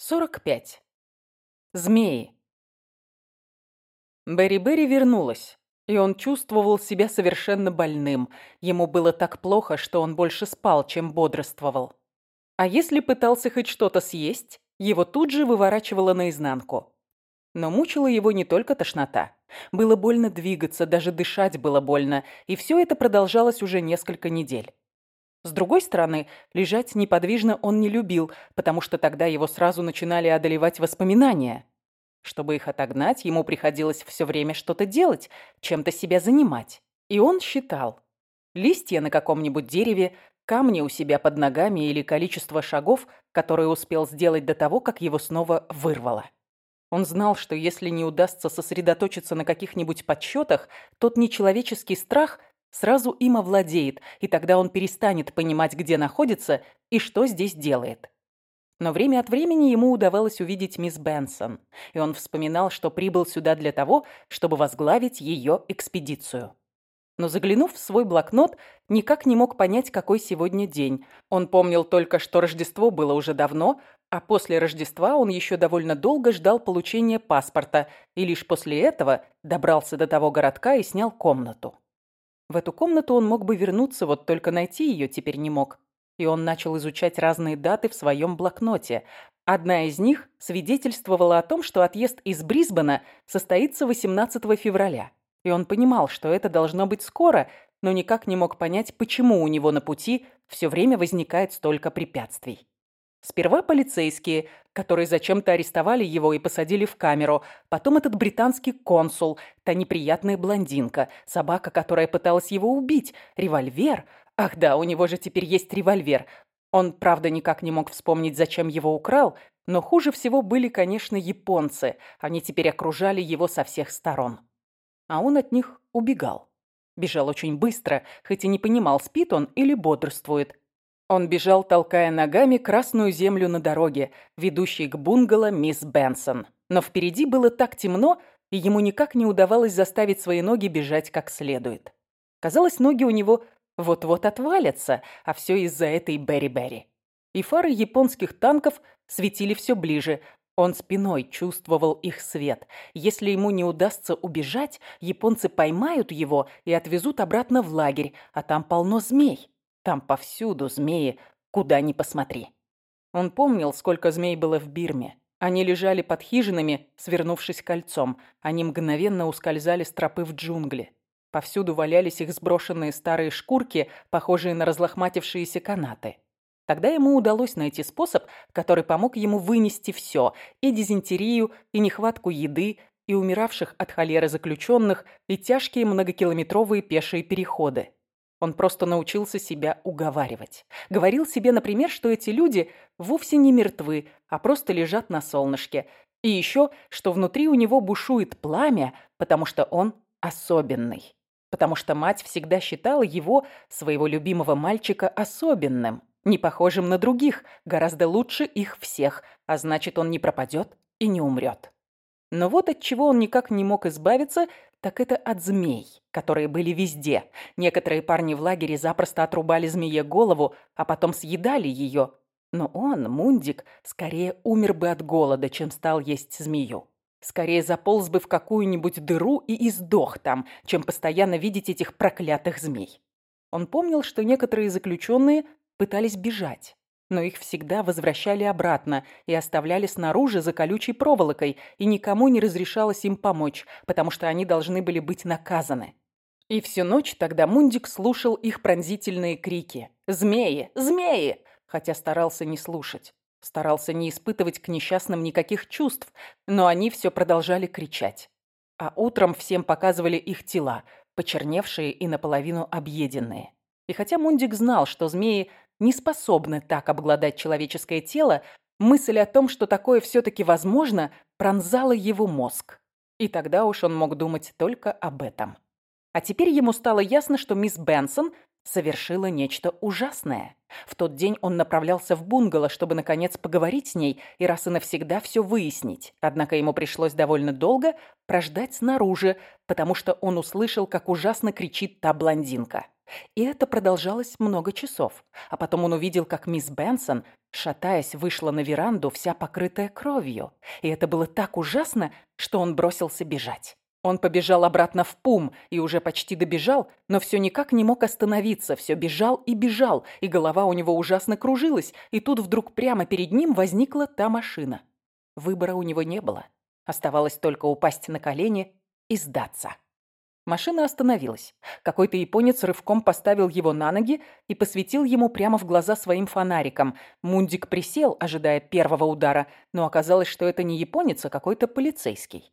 45. Змеи. Берри-Берри вернулась, и он чувствовал себя совершенно больным. Ему было так плохо, что он больше спал, чем бодрствовал. А если пытался хоть что-то съесть, его тут же выворачивало наизнанку. Но мучила его не только тошнота. Было больно двигаться, даже дышать было больно, и все это продолжалось уже несколько недель. С другой стороны, лежать неподвижно он не любил, потому что тогда его сразу начинали одолевать воспоминания. Чтобы их отогнать, ему приходилось все время что-то делать, чем-то себя занимать. И он считал. Листья на каком-нибудь дереве, камни у себя под ногами или количество шагов, которые успел сделать до того, как его снова вырвало. Он знал, что если не удастся сосредоточиться на каких-нибудь подсчетах, тот нечеловеческий страх сразу им овладеет, и тогда он перестанет понимать, где находится и что здесь делает. Но время от времени ему удавалось увидеть мисс Бенсон, и он вспоминал, что прибыл сюда для того, чтобы возглавить ее экспедицию. Но заглянув в свой блокнот, никак не мог понять, какой сегодня день. Он помнил только, что Рождество было уже давно, а после Рождества он еще довольно долго ждал получения паспорта и лишь после этого добрался до того городка и снял комнату. В эту комнату он мог бы вернуться, вот только найти ее теперь не мог. И он начал изучать разные даты в своем блокноте. Одна из них свидетельствовала о том, что отъезд из Брисбена состоится 18 февраля. И он понимал, что это должно быть скоро, но никак не мог понять, почему у него на пути все время возникает столько препятствий. Сперва полицейские, которые зачем-то арестовали его и посадили в камеру. Потом этот британский консул, та неприятная блондинка, собака, которая пыталась его убить, револьвер. Ах да, у него же теперь есть револьвер. Он, правда, никак не мог вспомнить, зачем его украл, но хуже всего были, конечно, японцы. Они теперь окружали его со всех сторон. А он от них убегал. Бежал очень быстро, хоть и не понимал, спит он или бодрствует. Он бежал, толкая ногами красную землю на дороге, ведущей к бунгало мисс Бенсон. Но впереди было так темно, и ему никак не удавалось заставить свои ноги бежать как следует. Казалось, ноги у него вот-вот отвалятся, а все из-за этой Берри-Берри. И фары японских танков светили все ближе. Он спиной чувствовал их свет. Если ему не удастся убежать, японцы поймают его и отвезут обратно в лагерь, а там полно змей. Там повсюду змеи, куда ни посмотри. Он помнил, сколько змей было в Бирме. Они лежали под хижинами, свернувшись кольцом. Они мгновенно ускользали с тропы в джунгли. Повсюду валялись их сброшенные старые шкурки, похожие на разлохматившиеся канаты. Тогда ему удалось найти способ, который помог ему вынести все – и дизентерию, и нехватку еды, и умиравших от холеры заключенных, и тяжкие многокилометровые пешие переходы. Он просто научился себя уговаривать. Говорил себе, например, что эти люди вовсе не мертвы, а просто лежат на солнышке. И еще, что внутри у него бушует пламя, потому что он особенный. Потому что мать всегда считала его, своего любимого мальчика, особенным, не похожим на других, гораздо лучше их всех, а значит, он не пропадет и не умрет. Но вот от чего он никак не мог избавиться, так это от змей, которые были везде. Некоторые парни в лагере запросто отрубали змее голову, а потом съедали ее. Но он, Мундик, скорее умер бы от голода, чем стал есть змею. Скорее заполз бы в какую-нибудь дыру и издох там, чем постоянно видеть этих проклятых змей. Он помнил, что некоторые заключенные пытались бежать но их всегда возвращали обратно и оставляли снаружи за колючей проволокой, и никому не разрешалось им помочь, потому что они должны были быть наказаны. И всю ночь тогда Мундик слушал их пронзительные крики «Змеи! Змеи!», хотя старался не слушать. Старался не испытывать к несчастным никаких чувств, но они все продолжали кричать. А утром всем показывали их тела, почерневшие и наполовину объеденные. И хотя Мундик знал, что змеи не способны так обглодать человеческое тело, мысль о том, что такое все-таки возможно, пронзала его мозг. И тогда уж он мог думать только об этом. А теперь ему стало ясно, что мисс Бенсон совершила нечто ужасное. В тот день он направлялся в бунгало, чтобы, наконец, поговорить с ней и раз и навсегда все выяснить. Однако ему пришлось довольно долго прождать снаружи, потому что он услышал, как ужасно кричит та блондинка. И это продолжалось много часов. А потом он увидел, как мисс Бенсон, шатаясь, вышла на веранду, вся покрытая кровью. И это было так ужасно, что он бросился бежать. Он побежал обратно в Пум и уже почти добежал, но все никак не мог остановиться, все бежал и бежал, и голова у него ужасно кружилась, и тут вдруг прямо перед ним возникла та машина. Выбора у него не было. Оставалось только упасть на колени и сдаться. Машина остановилась. Какой-то японец рывком поставил его на ноги и посветил ему прямо в глаза своим фонариком. Мундик присел, ожидая первого удара, но оказалось, что это не японец, а какой-то полицейский.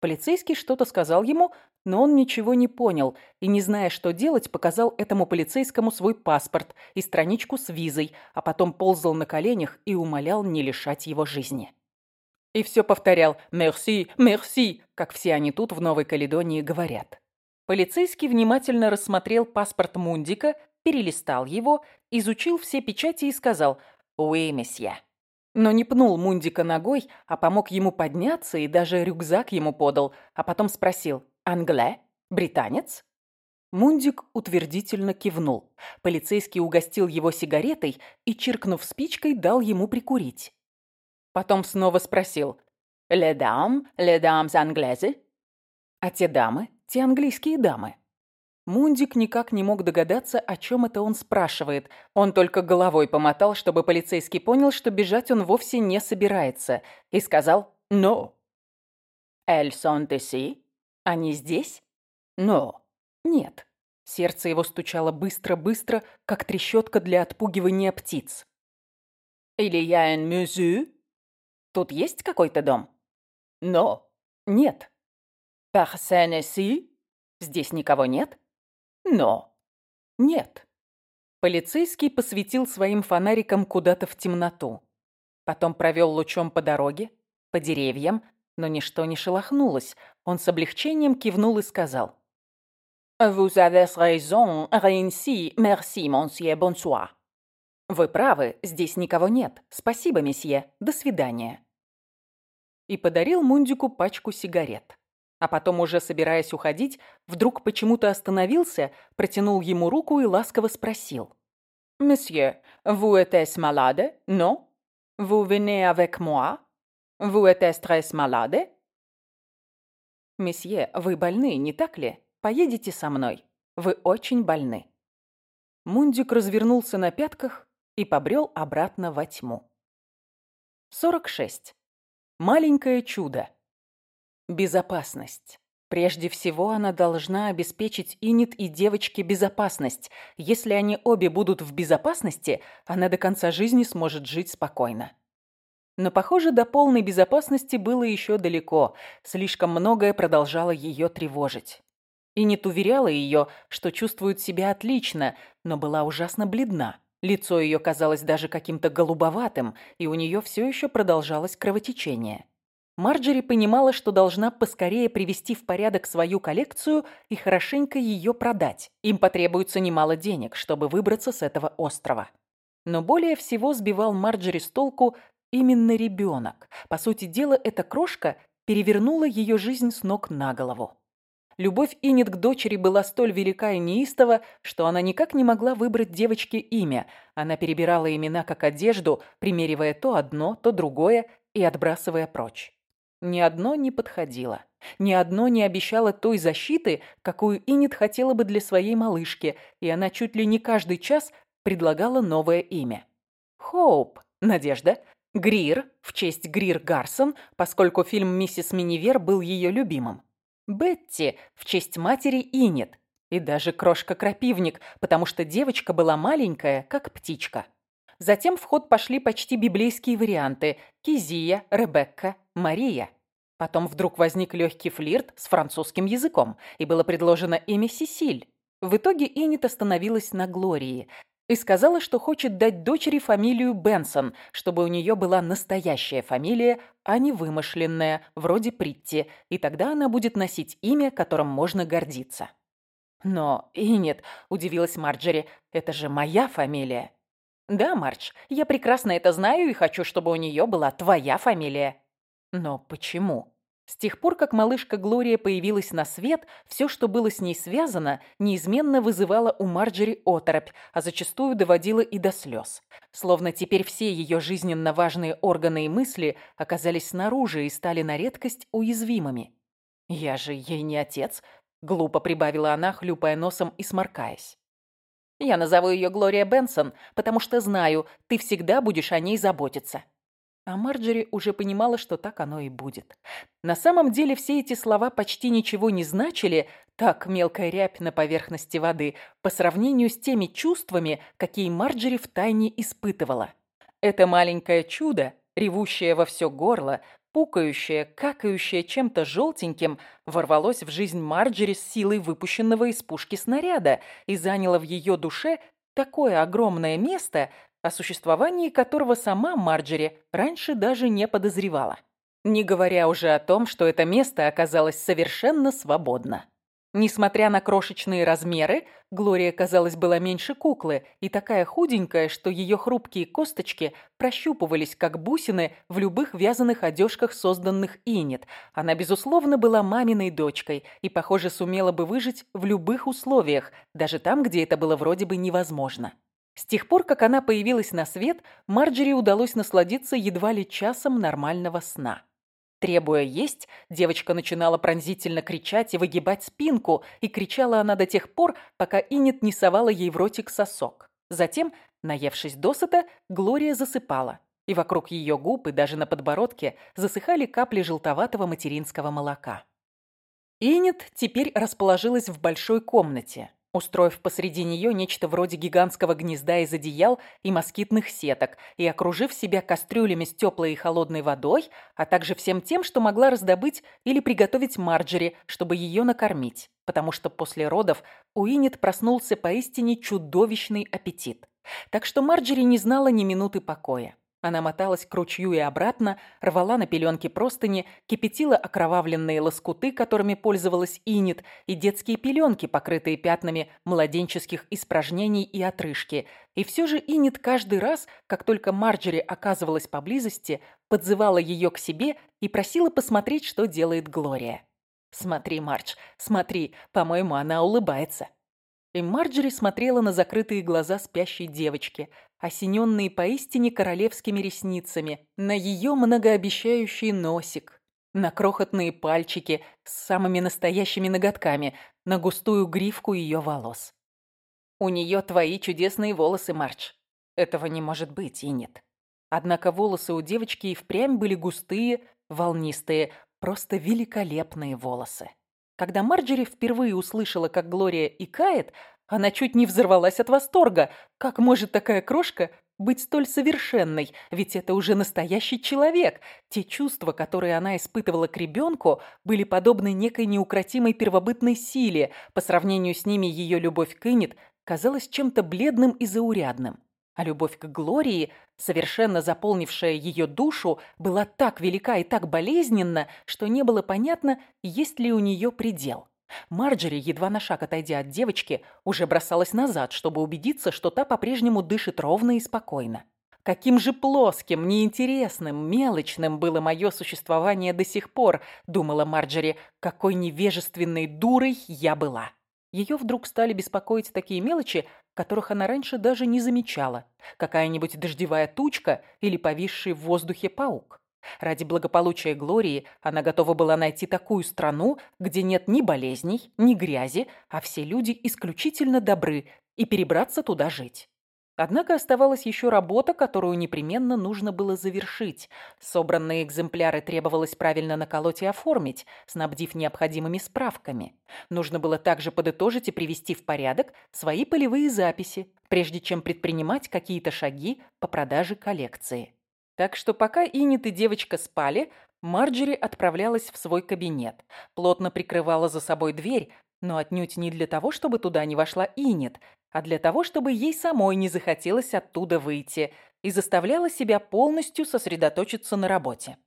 Полицейский что-то сказал ему, но он ничего не понял и, не зная, что делать, показал этому полицейскому свой паспорт и страничку с визой, а потом ползал на коленях и умолял не лишать его жизни. И все повторял «Мерси, мерси», как все они тут в Новой Каледонии говорят. Полицейский внимательно рассмотрел паспорт Мундика, перелистал его, изучил все печати и сказал «Уи, месье» но не пнул Мундика ногой, а помог ему подняться и даже рюкзак ему подал, а потом спросил «Англе? Британец?» Мундик утвердительно кивнул. Полицейский угостил его сигаретой и, чиркнув спичкой, дал ему прикурить. Потом снова спросил «Ле дам, ле дамс англезе?» «А те дамы, те английские дамы?» Мундик никак не мог догадаться, о чем это он спрашивает. Он только головой помотал, чтобы полицейский понял, что бежать он вовсе не собирается, и сказал «No». «Elles sont ici?» «Они здесь?» «No». «Нет». Сердце его стучало быстро-быстро, как трещотка для отпугивания птиц. «Или я un musée?» «Тут есть какой-то дом?» «No». «Нет». «Personne ici?» «Здесь никого нет?» Но. Нет. Полицейский посветил своим фонариком куда-то в темноту. Потом провел лучом по дороге, по деревьям, но ничто не шелохнулось. Он с облегчением кивнул и сказал. «Vous avez raison, réinsi, merci, monsieur, bonsoir». «Вы правы, здесь никого нет. Спасибо, месье. До свидания». И подарил Мундику пачку сигарет а потом, уже собираясь уходить, вдруг почему-то остановился, протянул ему руку и ласково спросил. «Месье, vous êtes malade, non? Vous venez avec moi? Vous êtes très malade?» «Месье, вы больны, не так ли? Поедете со мной. Вы очень больны». Мундик развернулся на пятках и побрел обратно во тьму. 46. Маленькое чудо. Безопасность. Прежде всего, она должна обеспечить Инит и девочке безопасность. Если они обе будут в безопасности, она до конца жизни сможет жить спокойно. Но, похоже, до полной безопасности было еще далеко. Слишком многое продолжало ее тревожить. Инит уверяла ее, что чувствует себя отлично, но была ужасно бледна. Лицо ее казалось даже каким-то голубоватым, и у нее все еще продолжалось кровотечение. Марджери понимала, что должна поскорее привести в порядок свою коллекцию и хорошенько ее продать. Им потребуется немало денег, чтобы выбраться с этого острова. Но более всего сбивал Марджери с толку именно ребенок. По сути дела, эта крошка перевернула ее жизнь с ног на голову. Любовь Инет к дочери была столь велика и неистова, что она никак не могла выбрать девочке имя. Она перебирала имена как одежду, примеривая то одно, то другое и отбрасывая прочь. Ни одно не подходило. Ни одно не обещало той защиты, какую Инит хотела бы для своей малышки, и она чуть ли не каждый час предлагала новое имя. Хоуп – Надежда. Грир – в честь Грир Гарсон, поскольку фильм «Миссис Минивер» был ее любимым. Бетти – в честь матери Инет. И даже крошка-крапивник, потому что девочка была маленькая, как птичка. Затем в ход пошли почти библейские варианты – Кизия, Ребекка, Мария. Потом вдруг возник легкий флирт с французским языком, и было предложено имя Сесиль. В итоге Иннет остановилась на Глории и сказала, что хочет дать дочери фамилию Бенсон, чтобы у нее была настоящая фамилия, а не вымышленная, вроде Притти, и тогда она будет носить имя, которым можно гордиться. «Но, Иннет», – удивилась Марджери, – «это же моя фамилия». «Да, Марч, я прекрасно это знаю и хочу, чтобы у нее была твоя фамилия». «Но почему?» С тех пор, как малышка Глория появилась на свет, все, что было с ней связано, неизменно вызывало у Марджери оторопь, а зачастую доводило и до слез. Словно теперь все ее жизненно важные органы и мысли оказались снаружи и стали на редкость уязвимыми. «Я же ей не отец», — глупо прибавила она, хлюпая носом и сморкаясь. «Я назову ее Глория Бенсон, потому что знаю, ты всегда будешь о ней заботиться», а Марджери уже понимала, что так оно и будет. На самом деле все эти слова почти ничего не значили, так мелкая рябь на поверхности воды, по сравнению с теми чувствами, какие Марджери втайне испытывала. Это маленькое чудо, ревущее во все горло, пукающее, какающее чем-то желтеньким, ворвалось в жизнь Марджери с силой выпущенного из пушки снаряда и заняло в ее душе такое огромное место, о существовании которого сама Марджери раньше даже не подозревала. Не говоря уже о том, что это место оказалось совершенно свободно. Несмотря на крошечные размеры, Глория, казалось, была меньше куклы и такая худенькая, что ее хрупкие косточки прощупывались, как бусины, в любых вязаных одежках, созданных Инет. Она, безусловно, была маминой дочкой и, похоже, сумела бы выжить в любых условиях, даже там, где это было вроде бы невозможно. С тех пор, как она появилась на свет, Марджери удалось насладиться едва ли часом нормального сна. Требуя есть, девочка начинала пронзительно кричать и выгибать спинку, и кричала она до тех пор, пока Инет не совала ей в ротик сосок. Затем, наевшись досыта, Глория засыпала, и вокруг ее губ и даже на подбородке засыхали капли желтоватого материнского молока. Инет теперь расположилась в большой комнате, устроив посреди нее нечто вроде гигантского гнезда из одеял и москитных сеток и окружив себя кастрюлями с теплой и холодной водой, а также всем тем, что могла раздобыть или приготовить Марджери, чтобы ее накормить, потому что после родов у Инет проснулся поистине чудовищный аппетит. Так что Марджери не знала ни минуты покоя. Она моталась к ручью и обратно, рвала на пеленке простыни, кипятила окровавленные лоскуты, которыми пользовалась Инит, и детские пеленки, покрытые пятнами младенческих испражнений и отрыжки. И все же Инит каждый раз, как только Марджери оказывалась поблизости, подзывала ее к себе и просила посмотреть, что делает Глория. «Смотри, Мардж, смотри, по-моему, она улыбается». И Марджери смотрела на закрытые глаза спящей девочки, осененные поистине королевскими ресницами, на ее многообещающий носик, на крохотные пальчики с самыми настоящими ноготками, на густую гривку ее волос. «У нее твои чудесные волосы, Мардж. Этого не может быть и нет». Однако волосы у девочки и впрямь были густые, волнистые, просто великолепные волосы. Когда Марджери впервые услышала, как Глория икает, она чуть не взорвалась от восторга. Как может такая крошка быть столь совершенной? Ведь это уже настоящий человек. Те чувства, которые она испытывала к ребенку, были подобны некой неукротимой первобытной силе. По сравнению с ними ее любовь к Иннет казалась чем-то бледным и заурядным. А любовь к Глории, совершенно заполнившая ее душу, была так велика и так болезненна, что не было понятно, есть ли у нее предел. Марджери, едва на шаг отойдя от девочки, уже бросалась назад, чтобы убедиться, что та по-прежнему дышит ровно и спокойно. Каким же плоским, неинтересным, мелочным было мое существование до сих пор, думала Марджери, какой невежественной дурой я была. Ее вдруг стали беспокоить такие мелочи, которых она раньше даже не замечала. Какая-нибудь дождевая тучка или повисший в воздухе паук. Ради благополучия Глории она готова была найти такую страну, где нет ни болезней, ни грязи, а все люди исключительно добры, и перебраться туда жить. Однако оставалась еще работа, которую непременно нужно было завершить. Собранные экземпляры требовалось правильно наколоть и оформить, снабдив необходимыми справками. Нужно было также подытожить и привести в порядок свои полевые записи, прежде чем предпринимать какие-то шаги по продаже коллекции. Так что пока Иннет и девочка спали, Марджери отправлялась в свой кабинет, плотно прикрывала за собой дверь, но отнюдь не для того, чтобы туда не вошла Инет, а для того, чтобы ей самой не захотелось оттуда выйти и заставляла себя полностью сосредоточиться на работе.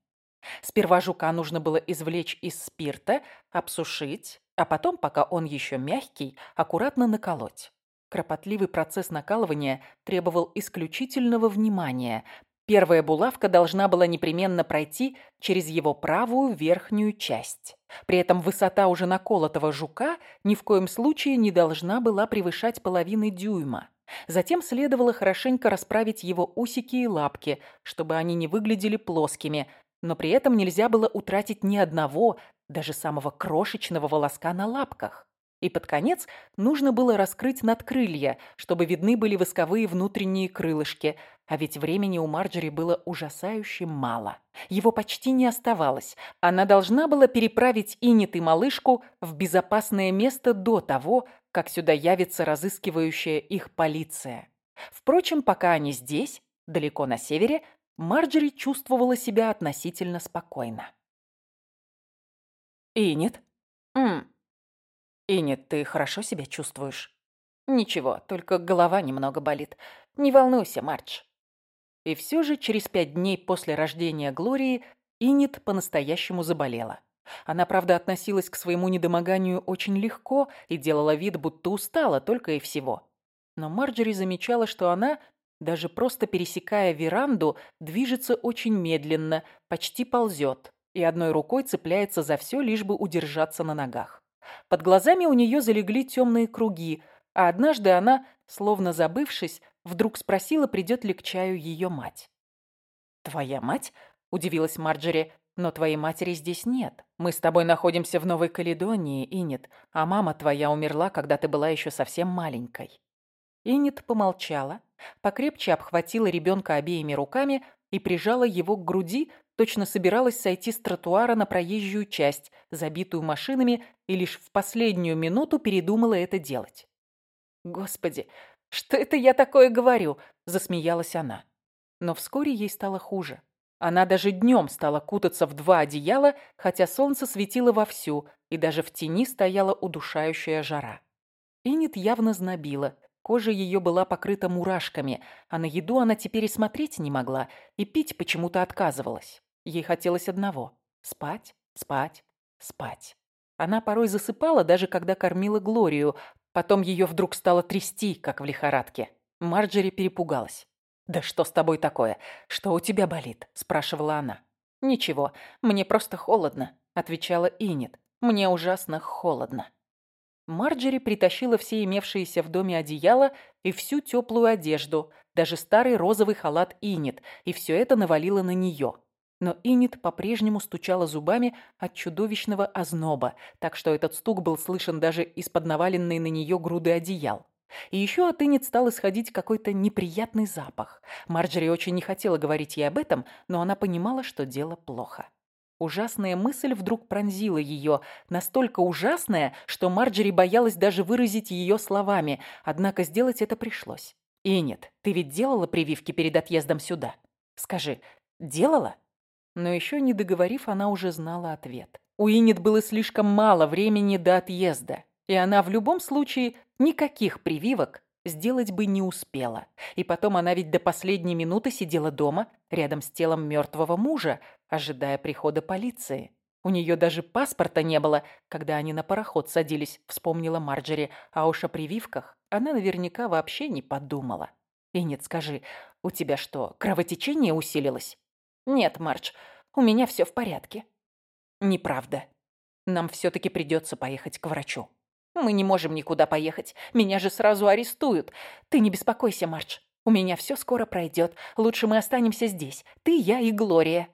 Сперва жука нужно было извлечь из спирта, обсушить, а потом, пока он еще мягкий, аккуратно наколоть. Кропотливый процесс накалывания требовал исключительного внимания. Первая булавка должна была непременно пройти через его правую верхнюю часть. При этом высота уже наколотого жука ни в коем случае не должна была превышать половины дюйма. Затем следовало хорошенько расправить его усики и лапки, чтобы они не выглядели плоскими, но при этом нельзя было утратить ни одного, даже самого крошечного волоска на лапках. И под конец нужно было раскрыть надкрылья, чтобы видны были восковые внутренние крылышки, а ведь времени у Марджери было ужасающе мало. Его почти не оставалось. Она должна была переправить Иннет и малышку в безопасное место до того, как сюда явится разыскивающая их полиция. Впрочем, пока они здесь, далеко на севере, Марджери чувствовала себя относительно спокойно. «Иннет?» «Ммм, «Инет, ты хорошо себя чувствуешь?» «Ничего, только голова немного болит. Не волнуйся, Мардж». И все же через пять дней после рождения Глории Инет по-настоящему заболела. Она, правда, относилась к своему недомоганию очень легко и делала вид, будто устала только и всего. Но Марджери замечала, что она, даже просто пересекая веранду, движется очень медленно, почти ползет и одной рукой цепляется за все, лишь бы удержаться на ногах. Под глазами у нее залегли темные круги, а однажды она, словно забывшись, вдруг спросила, придет ли к чаю ее мать. «Твоя мать?» – удивилась Марджери. «Но твоей матери здесь нет. Мы с тобой находимся в Новой Каледонии, Инет, а мама твоя умерла, когда ты была еще совсем маленькой». Инет помолчала, покрепче обхватила ребенка обеими руками и прижала его к груди, точно собиралась сойти с тротуара на проезжую часть, забитую машинами, и лишь в последнюю минуту передумала это делать. «Господи, что это я такое говорю?» – засмеялась она. Но вскоре ей стало хуже. Она даже днем стала кутаться в два одеяла, хотя солнце светило вовсю, и даже в тени стояла удушающая жара. Инет явно знобила. Кожа ее была покрыта мурашками, а на еду она теперь и смотреть не могла, и пить почему-то отказывалась. Ей хотелось одного – спать, спать, спать. Она порой засыпала, даже когда кормила Глорию. Потом ее вдруг стало трясти, как в лихорадке. Марджери перепугалась. «Да что с тобой такое? Что у тебя болит?» – спрашивала она. «Ничего, мне просто холодно», – отвечала Инет. «Мне ужасно холодно». Марджери притащила все имевшиеся в доме одеяла и всю теплую одежду, даже старый розовый халат Инет, и все это навалила на нее. Но Инит по-прежнему стучала зубами от чудовищного озноба, так что этот стук был слышен даже из-под наваленной на нее груды одеял. И еще от Инит стал исходить какой-то неприятный запах. Марджери очень не хотела говорить ей об этом, но она понимала, что дело плохо. Ужасная мысль вдруг пронзила ее, настолько ужасная, что Марджери боялась даже выразить ее словами, однако сделать это пришлось. И нет, ты ведь делала прививки перед отъездом сюда? Скажи, делала? Но еще не договорив, она уже знала ответ. У Инет было слишком мало времени до отъезда, и она в любом случае никаких прививок сделать бы не успела. И потом она ведь до последней минуты сидела дома, рядом с телом мертвого мужа, ожидая прихода полиции. У нее даже паспорта не было, когда они на пароход садились, вспомнила Марджери, а уж о прививках она наверняка вообще не подумала. И нет, скажи, у тебя что, кровотечение усилилось? Нет, Мардж, у меня все в порядке. Неправда. Нам все-таки придется поехать к врачу. Мы не можем никуда поехать. Меня же сразу арестуют. Ты не беспокойся, Мардж. У меня все скоро пройдет. Лучше мы останемся здесь. Ты, я и Глория.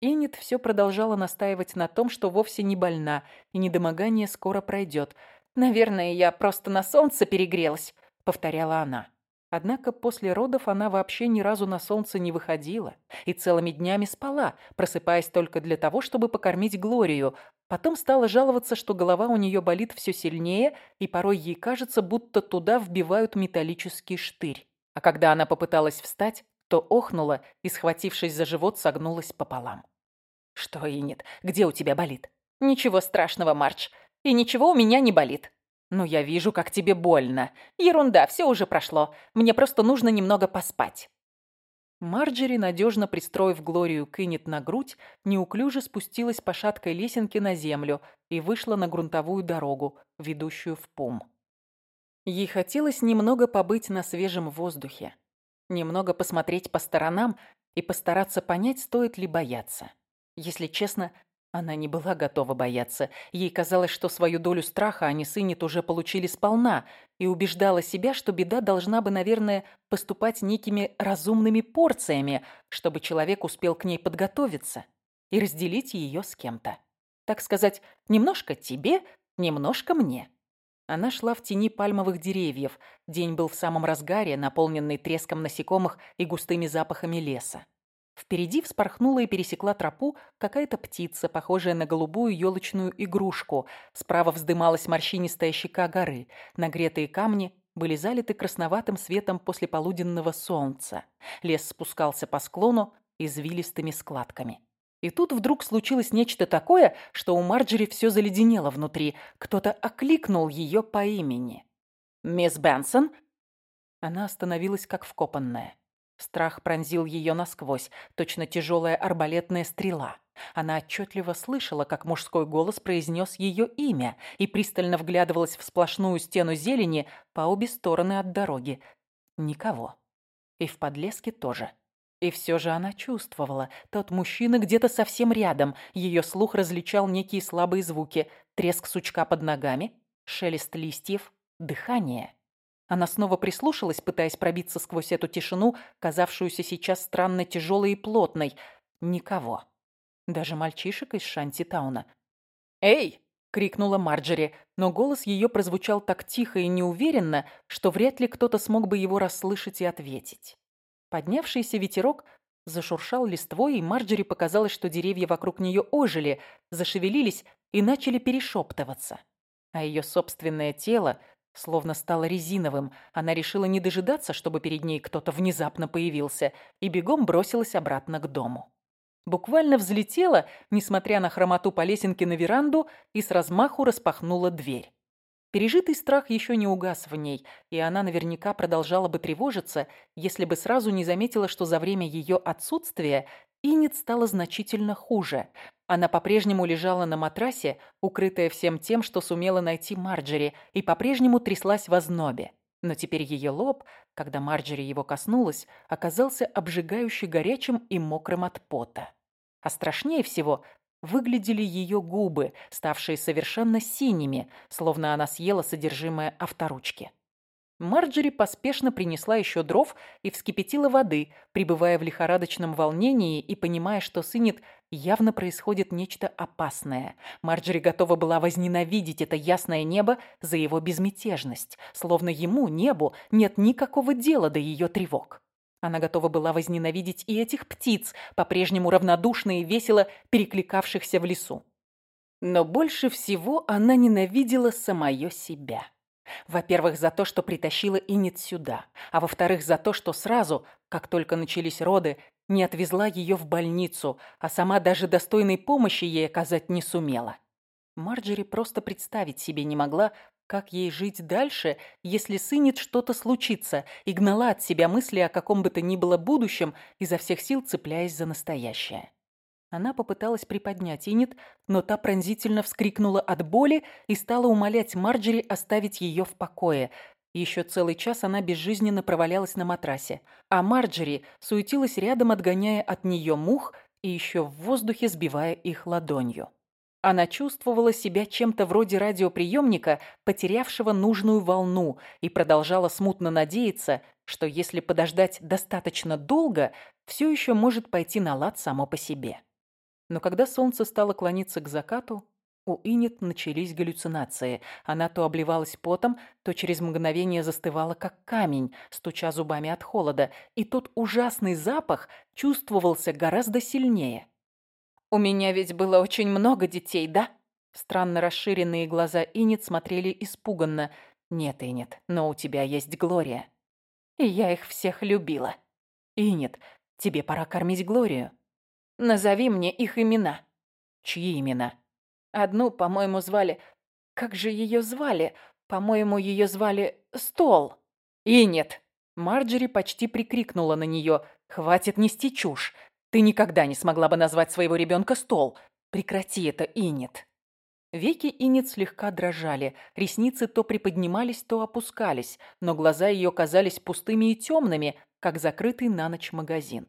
Иннет все продолжала настаивать на том, что вовсе не больна, и недомогание скоро пройдет. «Наверное, я просто на солнце перегрелась», — повторяла она. Однако после родов она вообще ни разу на солнце не выходила и целыми днями спала, просыпаясь только для того, чтобы покормить Глорию. Потом стала жаловаться, что голова у нее болит все сильнее, и порой ей кажется, будто туда вбивают металлический штырь. А когда она попыталась встать, то охнула и, схватившись за живот, согнулась пополам. «Что, Инет, где у тебя болит?» «Ничего страшного, Марч, и ничего у меня не болит», «Ну, я вижу, как тебе больно. Ерунда, все уже прошло. Мне просто нужно немного поспать». Марджери, надежно пристроив Глорию Кынет на грудь, неуклюже спустилась по шаткой лесенке на землю и вышла на грунтовую дорогу, ведущую в Пум. Ей хотелось немного побыть на свежем воздухе, немного посмотреть по сторонам и постараться понять, стоит ли бояться. Если честно, она не была готова бояться. Ей казалось, что свою долю страха они с Иннет уже получили сполна, и убеждала себя, что беда должна бы, наверное, поступать некими разумными порциями, чтобы человек успел к ней подготовиться и разделить ее с кем-то. Так сказать, немножко тебе, немножко мне. Она шла в тени пальмовых деревьев. День был в самом разгаре, наполненный треском насекомых и густыми запахами леса. Впереди вспорхнула и пересекла тропу какая-то птица, похожая на голубую елочную игрушку. Справа вздымалась морщинистая щека горы. Нагретые камни были залиты красноватым светом после полуденного солнца. Лес спускался по склону извилистыми складками. И тут вдруг случилось нечто такое, что у Марджери все заледенело внутри. Кто-то окликнул ее по имени. «Мисс Бенсон?» Она остановилась как вкопанная. Страх пронзил ее насквозь, точно тяжелая арбалетная стрела. Она отчетливо слышала, как мужской голос произнес ее имя и пристально вглядывалась в сплошную стену зелени по обе стороны от дороги. Никого. И в подлеске тоже. И все же она чувствовала. Тот мужчина где-то совсем рядом. Ее слух различал некие слабые звуки. Треск сучка под ногами, шелест листьев, дыхание. Она снова прислушалась, пытаясь пробиться сквозь эту тишину, казавшуюся сейчас странно тяжелой и плотной. Никого. Даже мальчишек из Шантитауна. «Эй!» — крикнула Марджери, но голос ее прозвучал так тихо и неуверенно, что вряд ли кто-то смог бы его расслышать и ответить. Поднявшийся ветерок зашуршал листвой, и Марджери показалось, что деревья вокруг нее ожили, зашевелились и начали перешептываться. А ее собственное тело — Словно стало резиновым, она решила не дожидаться, чтобы перед ней кто-то внезапно появился, и бегом бросилась обратно к дому. Буквально взлетела, несмотря на хромоту по лесенке на веранду, и с размаху распахнула дверь. Пережитый страх еще не угас в ней, и она наверняка продолжала бы тревожиться, если бы сразу не заметила, что за время ее отсутствия Инет стало значительно хуже. Она по-прежнему лежала на матрасе, укрытая всем тем, что сумела найти Марджери, и по-прежнему тряслась в ознобе. Но теперь ее лоб, когда Марджери его коснулась, оказался обжигающе горячим и мокрым от пота. А страшнее всего выглядели ее губы, ставшие совершенно синими, словно она съела содержимое авторучки. Марджери поспешно принесла еще дров и вскипятила воды, пребывая в лихорадочном волнении и понимая, что сынет явно происходит нечто опасное. Марджери готова была возненавидеть это ясное небо за его безмятежность, словно ему, небу, нет никакого дела до ее тревог. Она готова была возненавидеть и этих птиц, по-прежнему равнодушно и весело перекликавшихся в лесу. Но больше всего она ненавидела самое себя. Во-первых, за то, что притащила Инет сюда, а во-вторых, за то, что сразу, как только начались роды, не отвезла ее в больницу, а сама даже достойной помощи ей оказать не сумела. Марджери просто представить себе не могла, как ей жить дальше, если с Инет что-то случится, и гнала от себя мысли о каком бы то ни было будущем, изо всех сил цепляясь за настоящее. Она попыталась приподнять Инет, но та пронзительно вскрикнула от боли и стала умолять Марджери оставить ее в покое. Еще целый час она безжизненно провалялась на матрасе, а Марджери суетилась рядом, отгоняя от нее мух и еще в воздухе сбивая их ладонью. Она чувствовала себя чем-то вроде радиоприемника, потерявшего нужную волну, и продолжала смутно надеяться, что если подождать достаточно долго, все еще может пойти на лад само по себе. Но когда солнце стало клониться к закату, у Инет начались галлюцинации. Она то обливалась потом, то через мгновение застывала, как камень, стуча зубами от холода, и тот ужасный запах чувствовался гораздо сильнее. «У меня ведь было очень много детей, да?» Странно расширенные глаза Инет смотрели испуганно. «Нет, Инет, но у тебя есть Глория». «И я их всех любила». «Инет, тебе пора кормить Глорию». Назови мне их имена». «Чьи имена?» «Одну, по-моему, звали... Как же ее звали? По-моему, ее звали Стол». «И нет». Марджери почти прикрикнула на нее. «Хватит нести чушь. Ты никогда не смогла бы назвать своего ребенка Стол. Прекрати это, Инет». Веки Инет слегка дрожали, ресницы то приподнимались, то опускались, но глаза ее казались пустыми и темными, как закрытый на ночь магазин.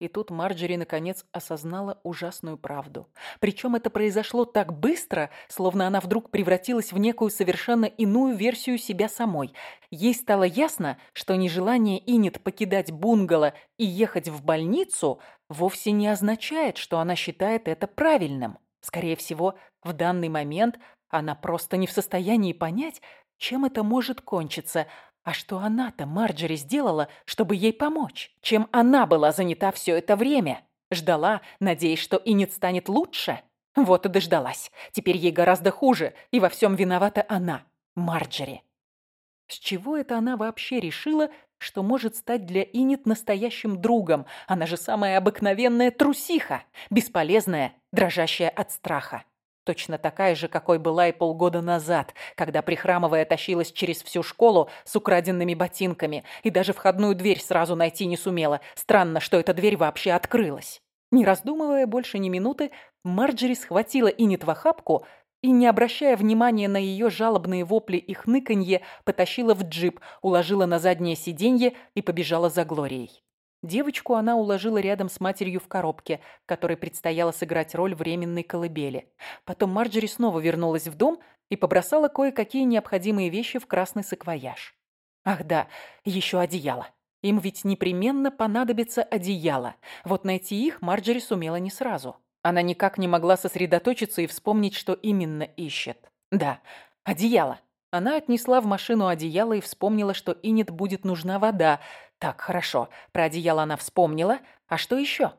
И тут Марджери наконец осознала ужасную правду. Причем это произошло так быстро, словно она вдруг превратилась в некую совершенно иную версию себя самой. Ей стало ясно, что нежелание Инет покидать бунгало и ехать в больницу вовсе не означает, что она считает это правильным. Скорее всего, в данный момент она просто не в состоянии понять, чем это может кончиться – а что она-то, Марджери, сделала, чтобы ей помочь? Чем она была занята все это время? Ждала, надеясь, что Инет станет лучше? Вот и дождалась. Теперь ей гораздо хуже, и во всем виновата она, Марджери. С чего это она вообще решила, что может стать для Инет настоящим другом? Она же самая обыкновенная трусиха, бесполезная, дрожащая от страха. Точно такая же, какой была и полгода назад, когда, прихрамывая, тащилась через всю школу с украденными ботинками и даже входную дверь сразу найти не сумела. Странно, что эта дверь вообще открылась. Не раздумывая больше ни минуты, Марджери схватила Иннет в охапку и, не обращая внимания на ее жалобные вопли и хныканье, потащила в джип, уложила на заднее сиденье и побежала за Глорией. Девочку она уложила рядом с матерью в коробке, которой предстояло сыграть роль временной колыбели. Потом Марджери снова вернулась в дом и побросала кое-какие необходимые вещи в красный саквояж. Ах да, еще одеяло. Им ведь непременно понадобится одеяло. Вот найти их Марджери сумела не сразу. Она никак не могла сосредоточиться и вспомнить, что именно ищет. Да, одеяло. Она отнесла в машину одеяло и вспомнила, что Инет будет нужна вода. Так, хорошо, про одеяло она вспомнила. А что еще?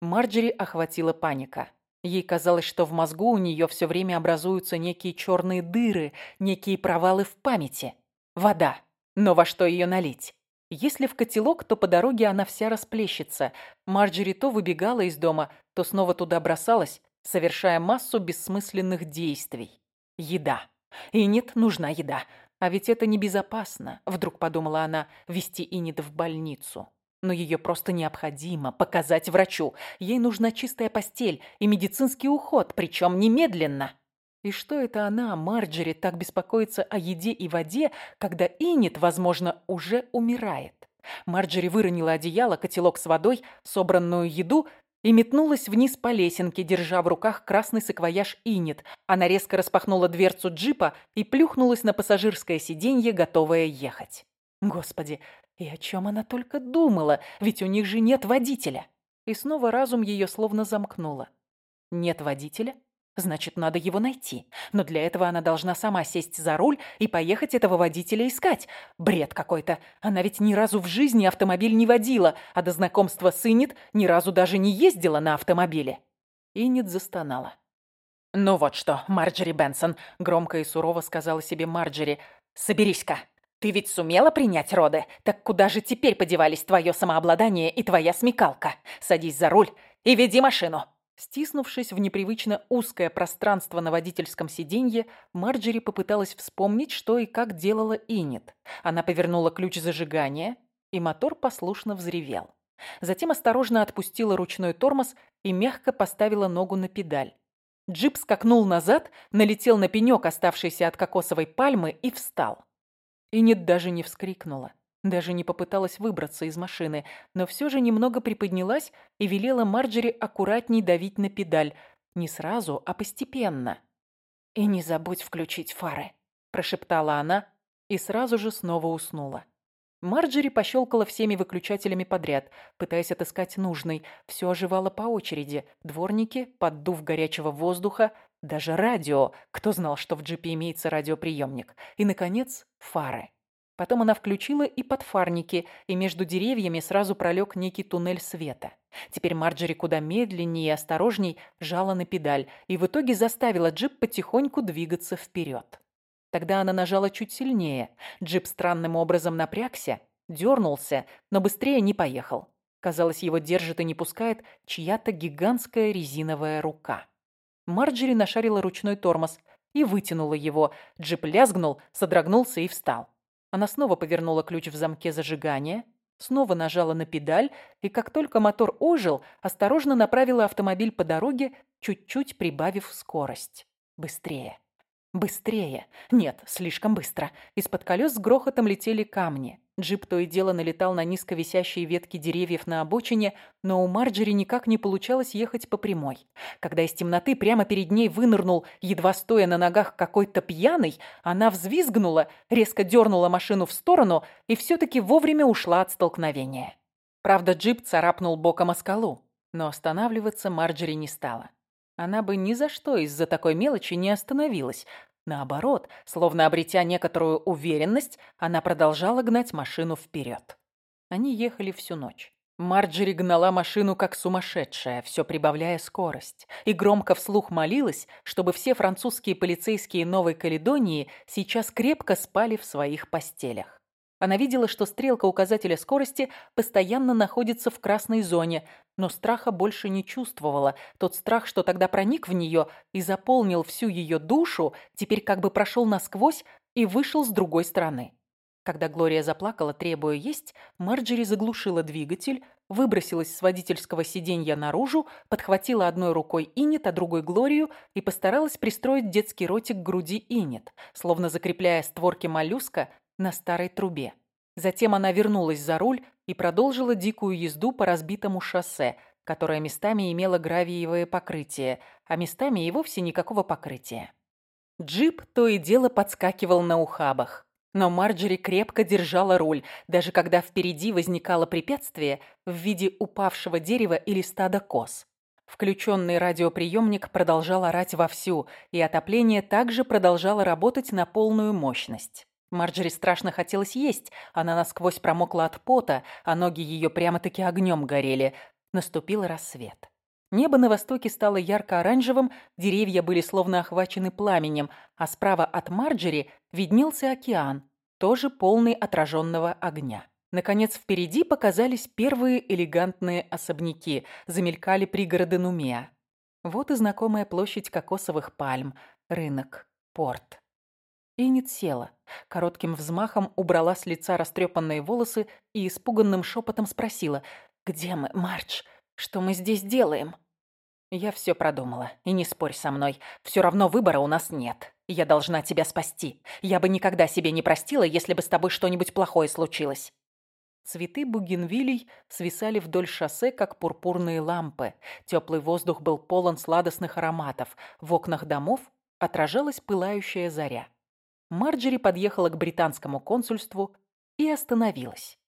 Марджери охватила паника. Ей казалось, что в мозгу у нее все время образуются некие черные дыры, некие провалы в памяти. Вода. Но во что ее налить? Если в котелок, то по дороге она вся расплещется. Марджери то выбегала из дома, то снова туда бросалась, совершая массу бессмысленных действий. Еда. И нет, нужна еда. А ведь это небезопасно, вдруг подумала она, вести Инид в больницу. Но ее просто необходимо показать врачу. Ей нужна чистая постель и медицинский уход, причем немедленно. И что это она, Марджери, так беспокоится о еде и воде, когда Инит, возможно, уже умирает? Марджери выронила одеяло, котелок с водой, собранную еду и метнулась вниз по лесенке, держа в руках красный саквояж Инет. Она резко распахнула дверцу джипа и плюхнулась на пассажирское сиденье, готовая ехать. Господи, и о чем она только думала, ведь у них же нет водителя. И снова разум ее словно замкнуло. Нет водителя? Значит, надо его найти. Но для этого она должна сама сесть за руль и поехать этого водителя искать. Бред какой-то. Она ведь ни разу в жизни автомобиль не водила, а до знакомства с Иннет ни разу даже не ездила на автомобиле. Иннет застонала. «Ну вот что, Марджери Бенсон», — громко и сурово сказала себе Марджери, — «соберись-ка. Ты ведь сумела принять роды? Так куда же теперь подевались твое самообладание и твоя смекалка? Садись за руль и веди машину». Стиснувшись в непривычно узкое пространство на водительском сиденье, Марджери попыталась вспомнить, что и как делала Инет. Она повернула ключ зажигания, и мотор послушно взревел. Затем осторожно отпустила ручной тормоз и мягко поставила ногу на педаль. Джип скакнул назад, налетел на пенек, оставшийся от кокосовой пальмы, и встал. Инет даже не вскрикнула. Даже не попыталась выбраться из машины, но все же немного приподнялась и велела Марджери аккуратней давить на педаль. Не сразу, а постепенно. «И не забудь включить фары», – прошептала она и сразу же снова уснула. Марджери пощелкала всеми выключателями подряд, пытаясь отыскать нужный. Все оживало по очереди. Дворники, поддув горячего воздуха, даже радио. Кто знал, что в джипе имеется радиоприемник? И, наконец, фары. Потом она включила и подфарники, и между деревьями сразу пролег некий туннель света. Теперь Марджери куда медленнее и осторожней жала на педаль и в итоге заставила джип потихоньку двигаться вперед. Тогда она нажала чуть сильнее. Джип странным образом напрягся, дернулся, но быстрее не поехал. Казалось, его держит и не пускает чья-то гигантская резиновая рука. Марджери нашарила ручной тормоз и вытянула его. Джип лязгнул, содрогнулся и встал. Она снова повернула ключ в замке зажигания, снова нажала на педаль и, как только мотор ожил, осторожно направила автомобиль по дороге, чуть-чуть прибавив скорость. Быстрее. Быстрее. Нет, слишком быстро. Из-под колес с грохотом летели камни. Джип то и дело налетал на низко висящие ветки деревьев на обочине, но у Марджери никак не получалось ехать по прямой. Когда из темноты прямо перед ней вынырнул, едва стоя на ногах какой-то пьяный, она взвизгнула, резко дернула машину в сторону и все-таки вовремя ушла от столкновения. Правда, джип царапнул боком о скалу, но останавливаться Марджери не стала. Она бы ни за что из-за такой мелочи не остановилась, Наоборот, словно обретя некоторую уверенность, она продолжала гнать машину вперед. Они ехали всю ночь. Марджери гнала машину как сумасшедшая, все прибавляя скорость, и громко вслух молилась, чтобы все французские полицейские Новой Каледонии сейчас крепко спали в своих постелях. Она видела, что стрелка указателя скорости постоянно находится в красной зоне, но страха больше не чувствовала. Тот страх, что тогда проник в нее и заполнил всю ее душу, теперь как бы прошел насквозь и вышел с другой стороны. Когда Глория заплакала, требуя есть, Марджери заглушила двигатель, выбросилась с водительского сиденья наружу, подхватила одной рукой Инет, а другой Глорию и постаралась пристроить детский ротик к груди Инет, словно закрепляя створки моллюска на старой трубе. Затем она вернулась за руль и продолжила дикую езду по разбитому шоссе, которое местами имело гравиевое покрытие, а местами и вовсе никакого покрытия. Джип то и дело подскакивал на ухабах. Но Марджери крепко держала руль, даже когда впереди возникало препятствие в виде упавшего дерева или стада коз. Включенный радиоприемник продолжал орать вовсю, и отопление также продолжало работать на полную мощность. Марджери страшно хотелось есть. Она насквозь промокла от пота, а ноги ее прямо-таки огнем горели. Наступил рассвет. Небо на востоке стало ярко-оранжевым, деревья были словно охвачены пламенем, а справа от Марджери виднелся океан, тоже полный отраженного огня. Наконец, впереди показались первые элегантные особняки, замелькали пригороды Нумеа. Вот и знакомая площадь кокосовых пальм, рынок, порт. Иннет села. Коротким взмахом убрала с лица растрепанные волосы и испуганным шепотом спросила. «Где мы, Мардж? Что мы здесь делаем?» «Я все продумала. И не спорь со мной. Все равно выбора у нас нет. Я должна тебя спасти. Я бы никогда себе не простила, если бы с тобой что-нибудь плохое случилось». Цветы бугенвилей свисали вдоль шоссе, как пурпурные лампы. Теплый воздух был полон сладостных ароматов. В окнах домов отражалась пылающая заря. Марджери подъехала к британскому консульству и остановилась.